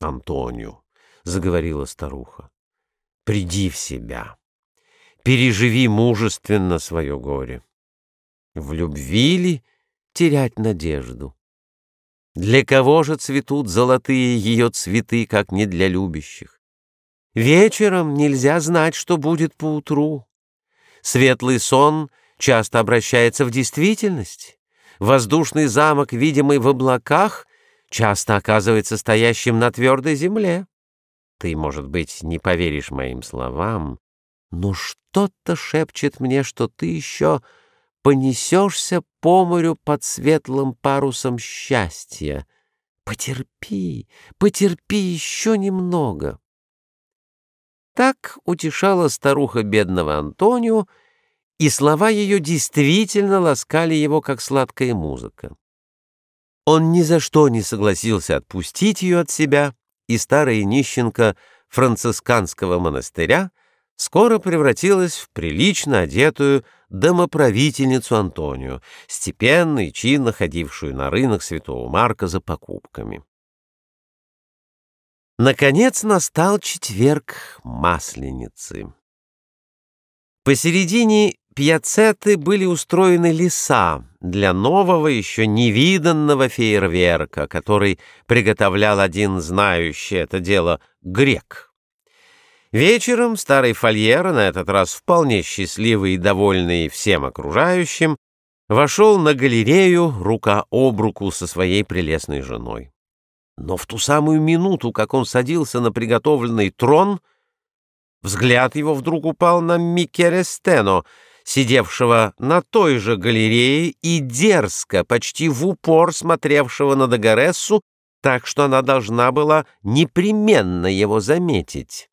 Антонио, — заговорила старуха, — приди в себя, переживи мужественно свое горе. В любви ли терять надежду? Для кого же цветут золотые ее цветы, как не для любящих? Вечером нельзя знать, что будет поутру. Светлый сон часто обращается в действительность. Воздушный замок, видимый в облаках, часто оказывается стоящим на твердой земле. Ты, может быть, не поверишь моим словам, но что-то шепчет мне, что ты еще понесешься по морю под светлым парусом счастья. Потерпи, потерпи еще немного. Так утешала старуха бедного Антонио, и слова ее действительно ласкали его, как сладкая музыка. Он ни за что не согласился отпустить ее от себя, и старая нищенка францисканского монастыря скоро превратилась в прилично одетую домоправительницу Антонию, степенно и чинно ходившую на рынок Святого Марка за покупками. Наконец настал четверг Масленицы. Посередине пьяцеты были устроены леса для нового, еще невиданного фейерверка, который приготовлял один знающий это дело грек. Вечером старый фольер, на этот раз вполне счастливый и довольный всем окружающим, вошел на галерею рука об руку со своей прелестной женой. Но в ту самую минуту, как он садился на приготовленный трон, взгляд его вдруг упал на Микеле Стено, сидевшего на той же галерее и дерзко, почти в упор смотревшего на Дагорессу, так что она должна была непременно его заметить.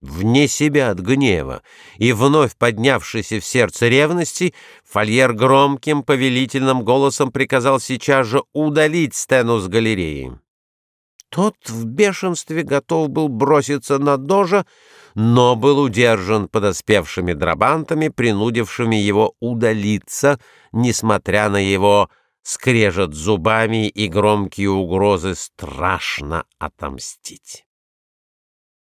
Вне себя от гнева и вновь поднявшийся в сердце ревности, Фольер громким повелительным голосом приказал сейчас же удалить Стену с галереи. Тот в бешенстве готов был броситься на Дожа, но был удержан подоспевшими драбантами, принудившими его удалиться, несмотря на его скрежет зубами и громкие угрозы страшно отомстить.